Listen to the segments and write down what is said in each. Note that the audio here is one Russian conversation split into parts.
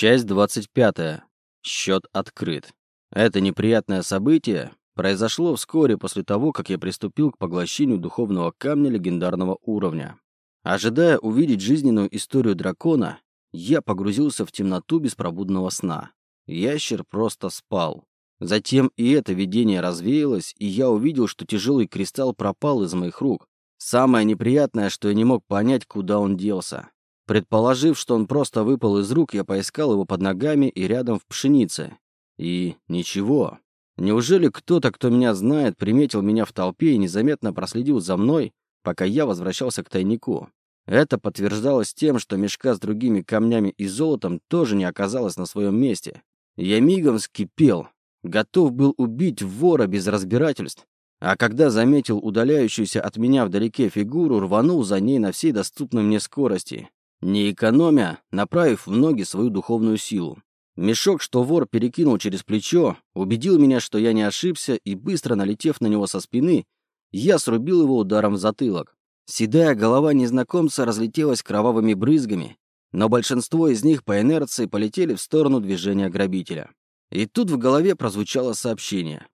Часть 25. Счет открыт. Это неприятное событие произошло вскоре после того, как я приступил к поглощению духовного камня легендарного уровня. Ожидая увидеть жизненную историю дракона, я погрузился в темноту беспробудного сна. Ящер просто спал. Затем и это видение развеялось, и я увидел, что тяжелый кристалл пропал из моих рук. Самое неприятное, что я не мог понять, куда он делся. Предположив, что он просто выпал из рук, я поискал его под ногами и рядом в пшенице. И ничего. Неужели кто-то, кто меня знает, приметил меня в толпе и незаметно проследил за мной, пока я возвращался к тайнику? Это подтверждалось тем, что мешка с другими камнями и золотом тоже не оказалось на своем месте. Я мигом вскипел, готов был убить вора без разбирательств, а когда заметил удаляющуюся от меня вдалеке фигуру, рванул за ней на всей доступной мне скорости, не экономя, направив в ноги свою духовную силу. Мешок, что вор перекинул через плечо, убедил меня, что я не ошибся, и быстро налетев на него со спины, я срубил его ударом в затылок. Седая голова незнакомца разлетелась кровавыми брызгами, но большинство из них по инерции полетели в сторону движения грабителя. И тут в голове прозвучало сообщение.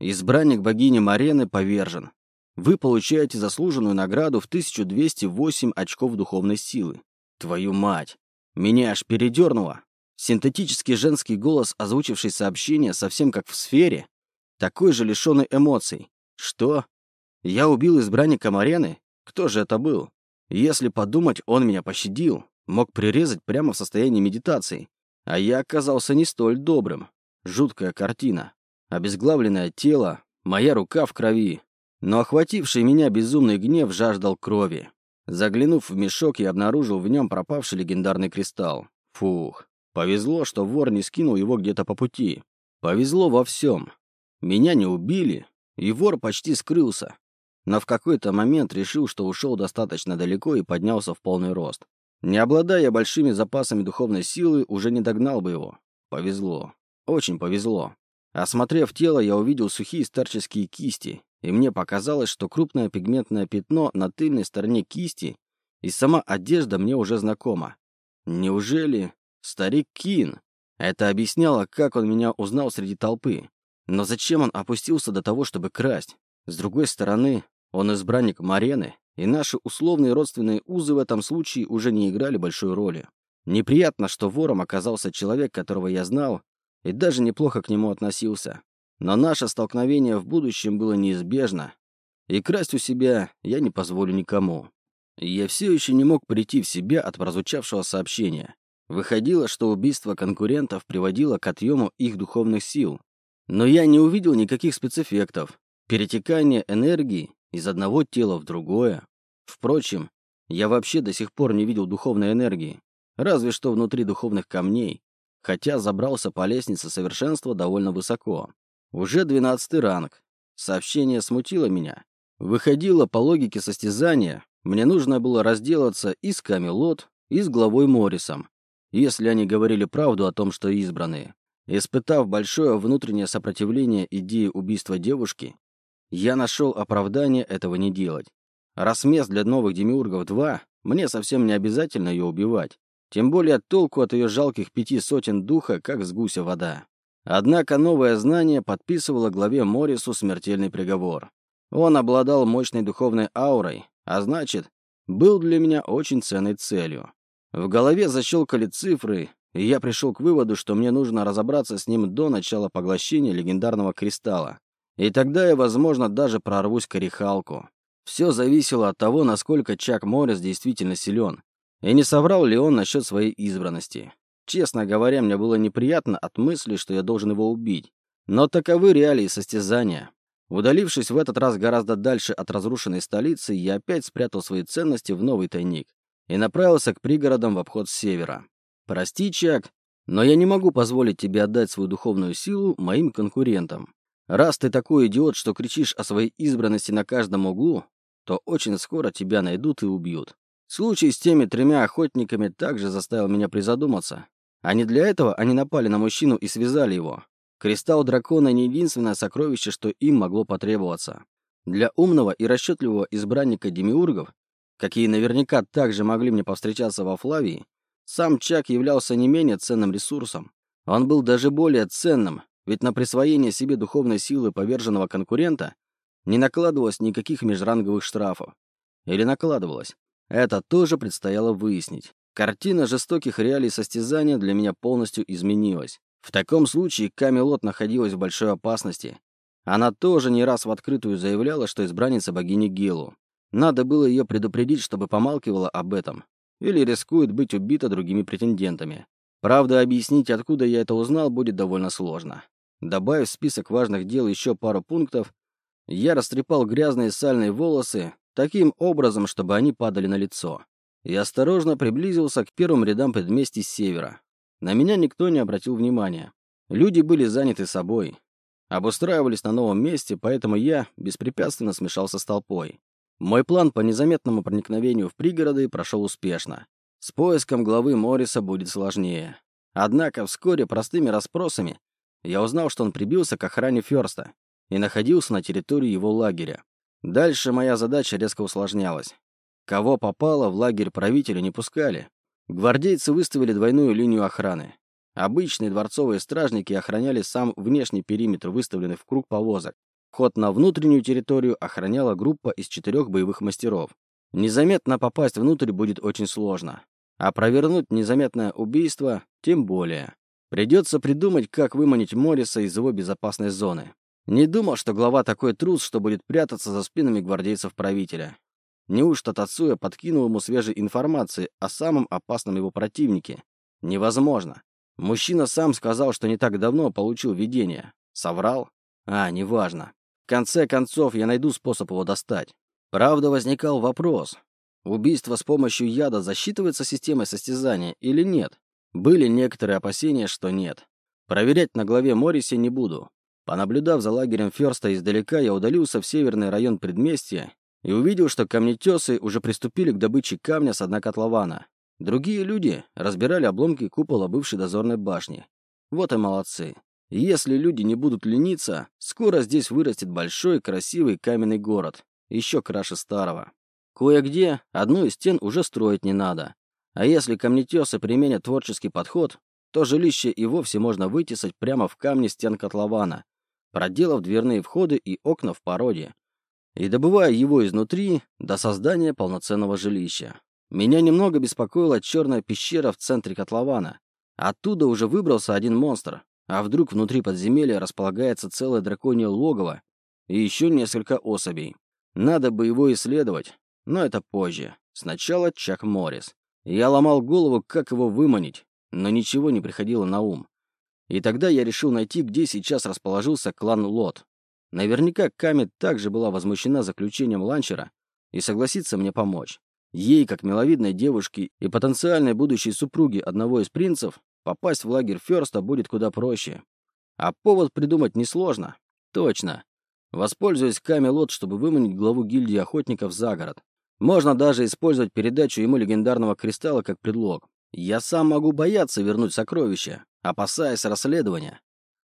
Избранник богини Марены повержен. Вы получаете заслуженную награду в 1208 очков духовной силы. Твою мать! Меня аж передернуло. Синтетический женский голос, озвучивший сообщение, совсем как в сфере, такой же лишенный эмоций. Что? Я убил избранника Марены? Кто же это был? Если подумать, он меня пощадил, мог прирезать прямо в состоянии медитации. А я оказался не столь добрым. Жуткая картина. Обезглавленное тело, моя рука в крови. Но охвативший меня безумный гнев жаждал крови. Заглянув в мешок, я обнаружил в нем пропавший легендарный кристалл. Фух. Повезло, что вор не скинул его где-то по пути. Повезло во всем. Меня не убили, и вор почти скрылся. Но в какой-то момент решил, что ушел достаточно далеко и поднялся в полный рост. Не обладая большими запасами духовной силы, уже не догнал бы его. Повезло. Очень повезло. Осмотрев тело, я увидел сухие старческие кисти, и мне показалось, что крупное пигментное пятно на тыльной стороне кисти и сама одежда мне уже знакома. Неужели старик Кин? Это объясняло, как он меня узнал среди толпы. Но зачем он опустился до того, чтобы красть? С другой стороны, он избранник Марены, и наши условные родственные узы в этом случае уже не играли большой роли. Неприятно, что вором оказался человек, которого я знал, и даже неплохо к нему относился. Но наше столкновение в будущем было неизбежно, и красть у себя я не позволю никому. Я все еще не мог прийти в себя от прозвучавшего сообщения. Выходило, что убийство конкурентов приводило к отъему их духовных сил. Но я не увидел никаких спецэффектов. Перетекание энергии из одного тела в другое. Впрочем, я вообще до сих пор не видел духовной энергии. Разве что внутри духовных камней. Хотя забрался по лестнице совершенства довольно высоко. Уже двенадцатый ранг. Сообщение смутило меня. Выходило по логике состязания, мне нужно было разделаться и с Камелот, и с главой Моррисом, если они говорили правду о том, что избранные. Испытав большое внутреннее сопротивление идеи убийства девушки, я нашел оправдание этого не делать. Раз мест для новых демиургов два, мне совсем не обязательно ее убивать. Тем более толку от ее жалких пяти сотен духа, как с гуся вода. Однако новое знание подписывало главе Морису смертельный приговор. Он обладал мощной духовной аурой, а значит, был для меня очень ценной целью. В голове защелкали цифры, и я пришел к выводу, что мне нужно разобраться с ним до начала поглощения легендарного кристалла. И тогда я, возможно, даже прорвусь к орехалку. Все зависело от того, насколько Чак Моррис действительно силен, и не соврал ли он насчет своей избранности. Честно говоря, мне было неприятно от мысли, что я должен его убить. Но таковы реалии состязания. Удалившись в этот раз гораздо дальше от разрушенной столицы, я опять спрятал свои ценности в новый тайник и направился к пригородам в обход с севера. Прости, Чак, но я не могу позволить тебе отдать свою духовную силу моим конкурентам. Раз ты такой идиот, что кричишь о своей избранности на каждом углу, то очень скоро тебя найдут и убьют. Случай с теми тремя охотниками также заставил меня призадуматься. А не для этого они напали на мужчину и связали его. Кристалл дракона не единственное сокровище, что им могло потребоваться. Для умного и расчетливого избранника демиургов, какие наверняка также могли мне повстречаться во Флавии, Сам Чак являлся не менее ценным ресурсом. Он был даже более ценным, ведь на присвоение себе духовной силы поверженного конкурента не накладывалось никаких межранговых штрафов. Или накладывалось. Это тоже предстояло выяснить. Картина жестоких реалий состязания для меня полностью изменилась. В таком случае Камелот находилась в большой опасности. Она тоже не раз в открытую заявляла, что избранница богини Гелу. Надо было ее предупредить, чтобы помалкивала об этом. Или рискует быть убита другими претендентами. Правда, объяснить, откуда я это узнал, будет довольно сложно. Добавив в список важных дел еще пару пунктов, я растрепал грязные сальные волосы таким образом, чтобы они падали на лицо и осторожно приблизился к первым рядам предместий с севера. На меня никто не обратил внимания. Люди были заняты собой. Обустраивались на новом месте, поэтому я беспрепятственно смешался с толпой. Мой план по незаметному проникновению в пригороды прошел успешно. С поиском главы Морриса будет сложнее. Однако вскоре простыми расспросами я узнал, что он прибился к охране Ферста и находился на территории его лагеря. Дальше моя задача резко усложнялась. Кого попало, в лагерь правителя не пускали. Гвардейцы выставили двойную линию охраны. Обычные дворцовые стражники охраняли сам внешний периметр, выставленный в круг повозок. Ход на внутреннюю территорию охраняла группа из четырех боевых мастеров. Незаметно попасть внутрь будет очень сложно. А провернуть незаметное убийство тем более. Придется придумать, как выманить Морриса из его безопасной зоны. Не думал, что глава такой трус, что будет прятаться за спинами гвардейцев правителя. Неужто Тацуя подкинул ему свежей информации о самом опасном его противнике? Невозможно. Мужчина сам сказал, что не так давно получил видение. Соврал? А, неважно. В конце концов, я найду способ его достать. Правда, возникал вопрос. Убийство с помощью яда засчитывается системой состязания или нет? Были некоторые опасения, что нет. Проверять на главе Моррисе не буду. Понаблюдав за лагерем Ферста издалека, я удалился в северный район предместья и увидел, что камнетесы уже приступили к добыче камня с дна котлована. Другие люди разбирали обломки купола бывшей дозорной башни. Вот и молодцы. Если люди не будут лениться, скоро здесь вырастет большой красивый каменный город, еще краше старого. Кое-где одну из стен уже строить не надо. А если камнетесы применят творческий подход, то жилище и вовсе можно вытесать прямо в камне стен котлована, проделав дверные входы и окна в породе и добывая его изнутри до создания полноценного жилища. Меня немного беспокоила черная пещера в центре котлована. Оттуда уже выбрался один монстр, а вдруг внутри подземелья располагается целое драконье логово и еще несколько особей. Надо бы его исследовать, но это позже. Сначала Чак Моррис. Я ломал голову, как его выманить, но ничего не приходило на ум. И тогда я решил найти, где сейчас расположился клан Лот. Наверняка Ками также была возмущена заключением ланчера и согласится мне помочь. Ей, как миловидной девушке и потенциальной будущей супруге одного из принцев, попасть в лагерь Ферста будет куда проще. А повод придумать несложно. Точно. Воспользуюсь Ками Лот, чтобы выманить главу гильдии охотников за город. Можно даже использовать передачу ему легендарного кристалла как предлог. Я сам могу бояться вернуть сокровища, опасаясь расследования.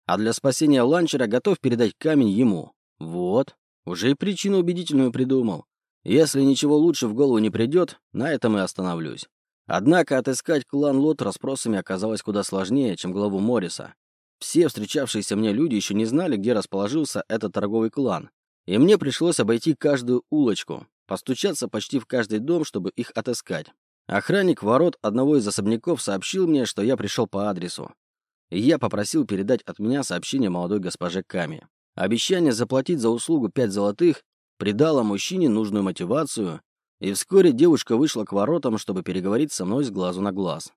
А для спасения ланчера готов передать камень ему. Вот. Уже и причину убедительную придумал. Если ничего лучше в голову не придет, на этом и остановлюсь. Однако отыскать клан Лот расспросами оказалось куда сложнее, чем главу Морриса. Все встречавшиеся мне люди еще не знали, где расположился этот торговый клан. И мне пришлось обойти каждую улочку, постучаться почти в каждый дом, чтобы их отыскать. Охранник ворот одного из особняков сообщил мне, что я пришел по адресу и я попросил передать от меня сообщение молодой госпоже Ками. Обещание заплатить за услугу пять золотых придало мужчине нужную мотивацию, и вскоре девушка вышла к воротам, чтобы переговорить со мной с глазу на глаз.